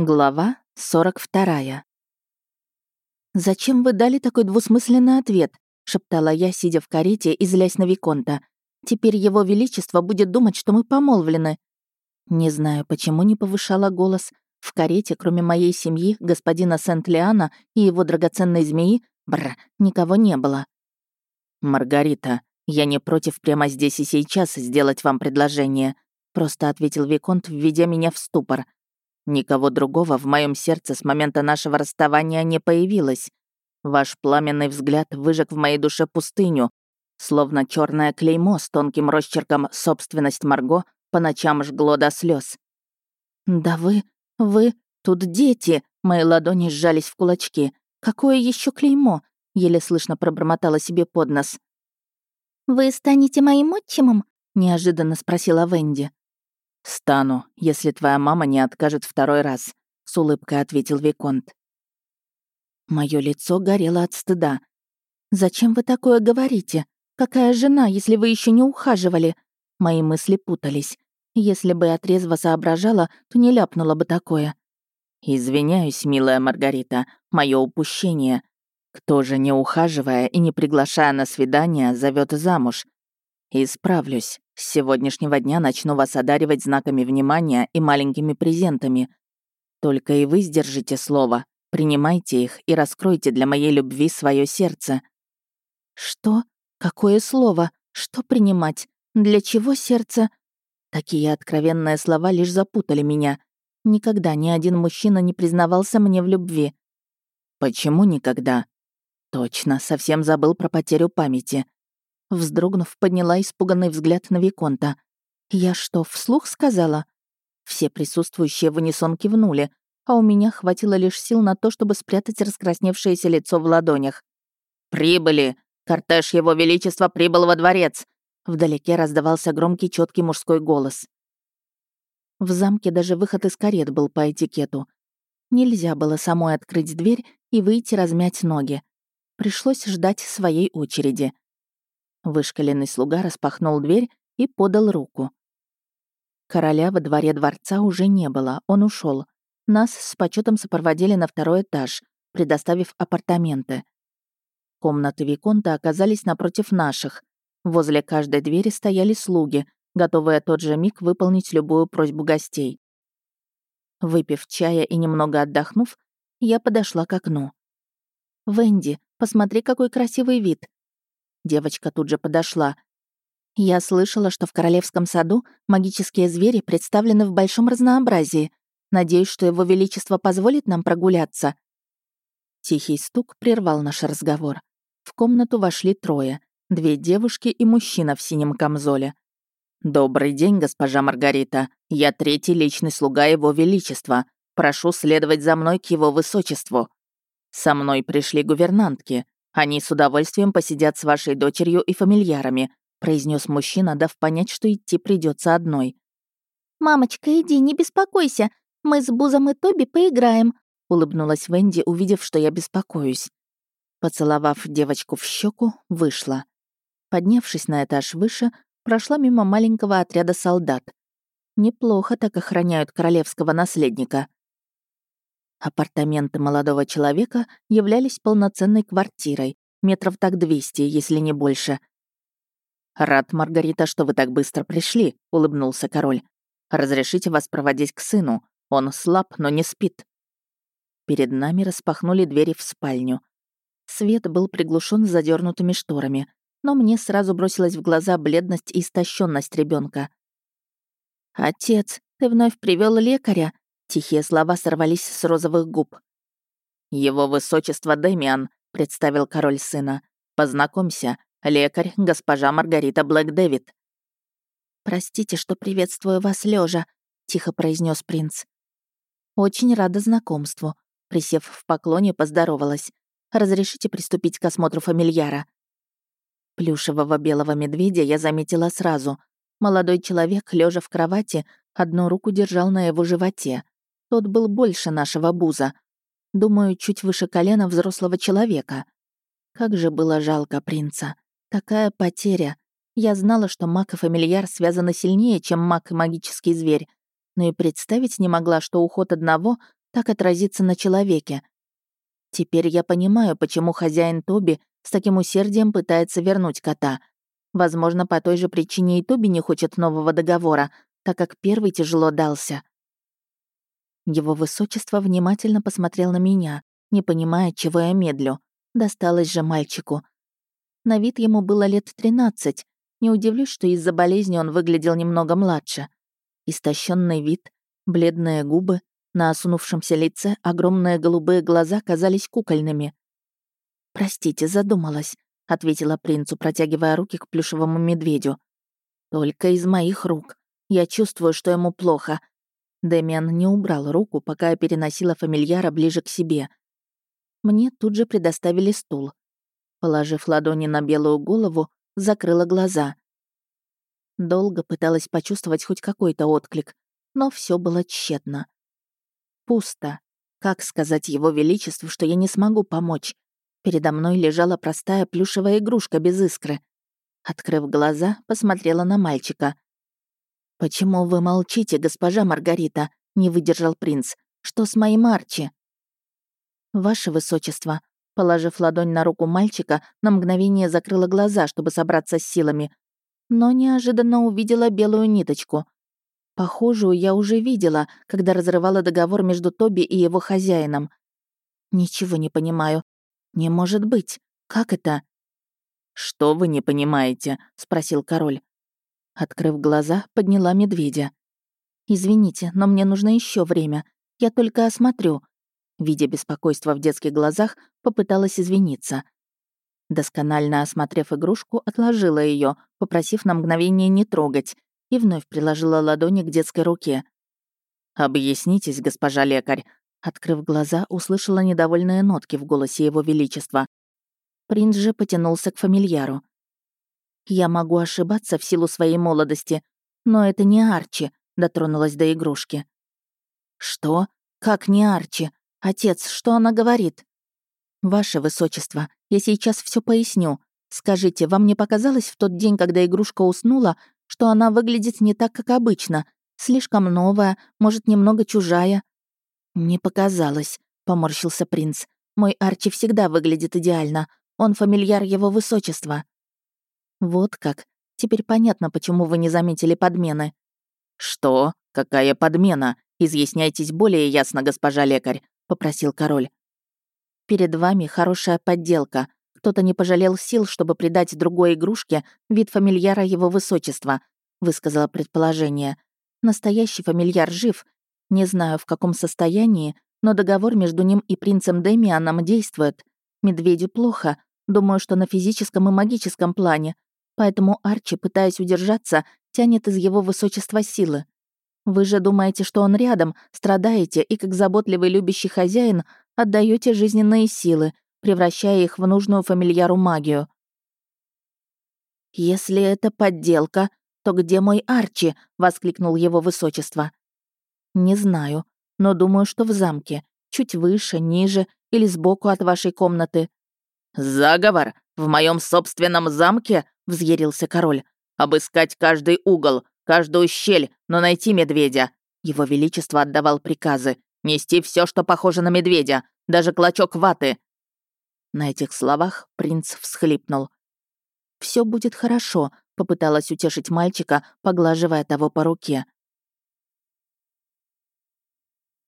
Глава 42. «Зачем вы дали такой двусмысленный ответ?» — шептала я, сидя в карете и злясь на Виконта. «Теперь его величество будет думать, что мы помолвлены». Не знаю, почему не повышала голос. В карете, кроме моей семьи, господина Сент-Лиана и его драгоценной змеи, бр, никого не было. «Маргарита, я не против прямо здесь и сейчас сделать вам предложение», — просто ответил Виконт, введя меня в ступор — Никого другого в моем сердце с момента нашего расставания не появилось. Ваш пламенный взгляд выжег в моей душе пустыню, словно черное клеймо с тонким росчерком «Собственность Марго» по ночам жгло до слез. «Да вы, вы, тут дети!» Мои ладони сжались в кулачки. «Какое еще клеймо?» Еле слышно пробормотала себе под нос. «Вы станете моим отчимом?» неожиданно спросила Венди. «Стану, если твоя мама не откажет второй раз», — с улыбкой ответил Виконт. Моё лицо горело от стыда. «Зачем вы такое говорите? Какая жена, если вы еще не ухаживали?» Мои мысли путались. Если бы я трезво соображала, то не ляпнула бы такое. «Извиняюсь, милая Маргарита, мое упущение. Кто же, не ухаживая и не приглашая на свидание, зовет замуж? Исправлюсь. С сегодняшнего дня начну вас одаривать знаками внимания и маленькими презентами. Только и вы сдержите слово, принимайте их и раскройте для моей любви свое сердце». «Что? Какое слово? Что принимать? Для чего сердце?» Такие откровенные слова лишь запутали меня. Никогда ни один мужчина не признавался мне в любви. «Почему никогда?» «Точно, совсем забыл про потерю памяти. Вздрогнув, подняла испуганный взгляд на Виконта. «Я что, вслух сказала?» Все присутствующие в унисон кивнули, а у меня хватило лишь сил на то, чтобы спрятать раскрасневшееся лицо в ладонях. «Прибыли! Кортеж Его Величества прибыл во дворец!» Вдалеке раздавался громкий четкий мужской голос. В замке даже выход из карет был по этикету. Нельзя было самой открыть дверь и выйти размять ноги. Пришлось ждать своей очереди. Вышкаленный слуга распахнул дверь и подал руку. Короля во дворе дворца уже не было, он ушел. Нас с почетом сопроводили на второй этаж, предоставив апартаменты. Комнаты Виконта оказались напротив наших. Возле каждой двери стояли слуги, готовые тот же миг выполнить любую просьбу гостей. Выпив чая и немного отдохнув, я подошла к окну. «Венди, посмотри, какой красивый вид!» Девочка тут же подошла. Я слышала, что в королевском саду магические звери представлены в большом разнообразии. Надеюсь, что его величество позволит нам прогуляться. Тихий стук прервал наш разговор. В комнату вошли трое. Две девушки и мужчина в синем камзоле. «Добрый день, госпожа Маргарита. Я третий личный слуга Его Величества. Прошу следовать за мной к Его Высочеству. Со мной пришли гувернантки. Они с удовольствием посидят с вашей дочерью и фамильярами», произнес мужчина, дав понять, что идти придется одной. «Мамочка, иди, не беспокойся. Мы с Бузом и Тоби поиграем», улыбнулась Венди, увидев, что я беспокоюсь. Поцеловав девочку в щеку, вышла. Поднявшись на этаж выше, прошла мимо маленького отряда солдат. Неплохо так охраняют королевского наследника. Апартаменты молодого человека являлись полноценной квартирой, метров так 200, если не больше. «Рад, Маргарита, что вы так быстро пришли», — улыбнулся король. «Разрешите вас проводить к сыну. Он слаб, но не спит». Перед нами распахнули двери в спальню. Свет был приглушен задернутыми шторами, но мне сразу бросилась в глаза бледность и истощенность ребенка. «Отец, ты вновь привел лекаря?» Тихие слова сорвались с розовых губ. «Его высочество Дэмиан», — представил король сына. «Познакомься, лекарь, госпожа Маргарита Блэк Дэвид». «Простите, что приветствую вас лежа, тихо произнес принц. «Очень рада знакомству», — присев в поклоне, поздоровалась. «Разрешите приступить к осмотру фамильяра?» Плюшевого белого медведя я заметила сразу. Молодой человек, лежа в кровати, одну руку держал на его животе, тот был больше нашего буза. Думаю, чуть выше колена взрослого человека. Как же было жалко принца. Такая потеря. Я знала, что маг и фамильяр связаны сильнее, чем маг и магический зверь. Но и представить не могла, что уход одного так отразится на человеке. Теперь я понимаю, почему хозяин Тоби с таким усердием пытается вернуть кота. Возможно, по той же причине и Тоби не хочет нового договора, так как первый тяжело дался. Его высочество внимательно посмотрел на меня, не понимая, чего я медлю. Досталось же мальчику. На вид ему было лет 13. Не удивлюсь, что из-за болезни он выглядел немного младше. Истощенный вид, бледные губы, на осунувшемся лице огромные голубые глаза казались кукольными. «Простите, задумалась», — ответила принцу, протягивая руки к плюшевому медведю. «Только из моих рук. Я чувствую, что ему плохо». Дэмиан не убрал руку, пока я переносила фамильяра ближе к себе. Мне тут же предоставили стул. Положив ладони на белую голову, закрыла глаза. Долго пыталась почувствовать хоть какой-то отклик, но все было тщетно. Пусто. Как сказать его величеству, что я не смогу помочь? Передо мной лежала простая плюшевая игрушка без искры. Открыв глаза, посмотрела на мальчика. «Почему вы молчите, госпожа Маргарита?» — не выдержал принц. «Что с моим Арчи?» «Ваше высочество», положив ладонь на руку мальчика, на мгновение закрыла глаза, чтобы собраться с силами. Но неожиданно увидела белую ниточку — Похожую я уже видела, когда разрывала договор между Тоби и его хозяином. Ничего не понимаю. Не может быть. Как это? «Что вы не понимаете?» — спросил король. Открыв глаза, подняла медведя. «Извините, но мне нужно еще время. Я только осмотрю». Видя беспокойство в детских глазах, попыталась извиниться. Досконально осмотрев игрушку, отложила ее, попросив на мгновение не трогать, и вновь приложила ладони к детской руке. «Объяснитесь, госпожа лекарь», Открыв глаза, услышала недовольные нотки в голосе его величества. Принц же потянулся к фамильяру. «Я могу ошибаться в силу своей молодости, но это не Арчи», — дотронулась до игрушки. «Что? Как не Арчи? Отец, что она говорит?» «Ваше высочество, я сейчас все поясню. Скажите, вам не показалось в тот день, когда игрушка уснула, что она выглядит не так, как обычно, слишком новая, может, немного чужая. «Не показалось», — поморщился принц. «Мой Арчи всегда выглядит идеально. Он фамильяр его высочества». «Вот как. Теперь понятно, почему вы не заметили подмены». «Что? Какая подмена? Изъясняйтесь более ясно, госпожа лекарь», — попросил король. «Перед вами хорошая подделка. Кто-то не пожалел сил, чтобы придать другой игрушке вид фамильяра его высочества, высказала предположение. Настоящий фамильяр жив. Не знаю, в каком состоянии, но договор между ним и принцем Демианом действует. Медведю плохо. Думаю, что на физическом и магическом плане. Поэтому Арчи, пытаясь удержаться, тянет из его высочества силы. Вы же думаете, что он рядом, страдаете и, как заботливый любящий хозяин, отдаете жизненные силы, превращая их в нужную фамильяру магию. «Если это подделка, то где мой Арчи?» — воскликнул его высочество. «Не знаю, но думаю, что в замке. Чуть выше, ниже или сбоку от вашей комнаты». «Заговор? В моем собственном замке?» — взъярился король. «Обыскать каждый угол, каждую щель, но найти медведя». Его Величество отдавал приказы. «Нести все, что похоже на медведя, даже клочок ваты. На этих словах принц всхлипнул. Все будет хорошо», — попыталась утешить мальчика, поглаживая того по руке.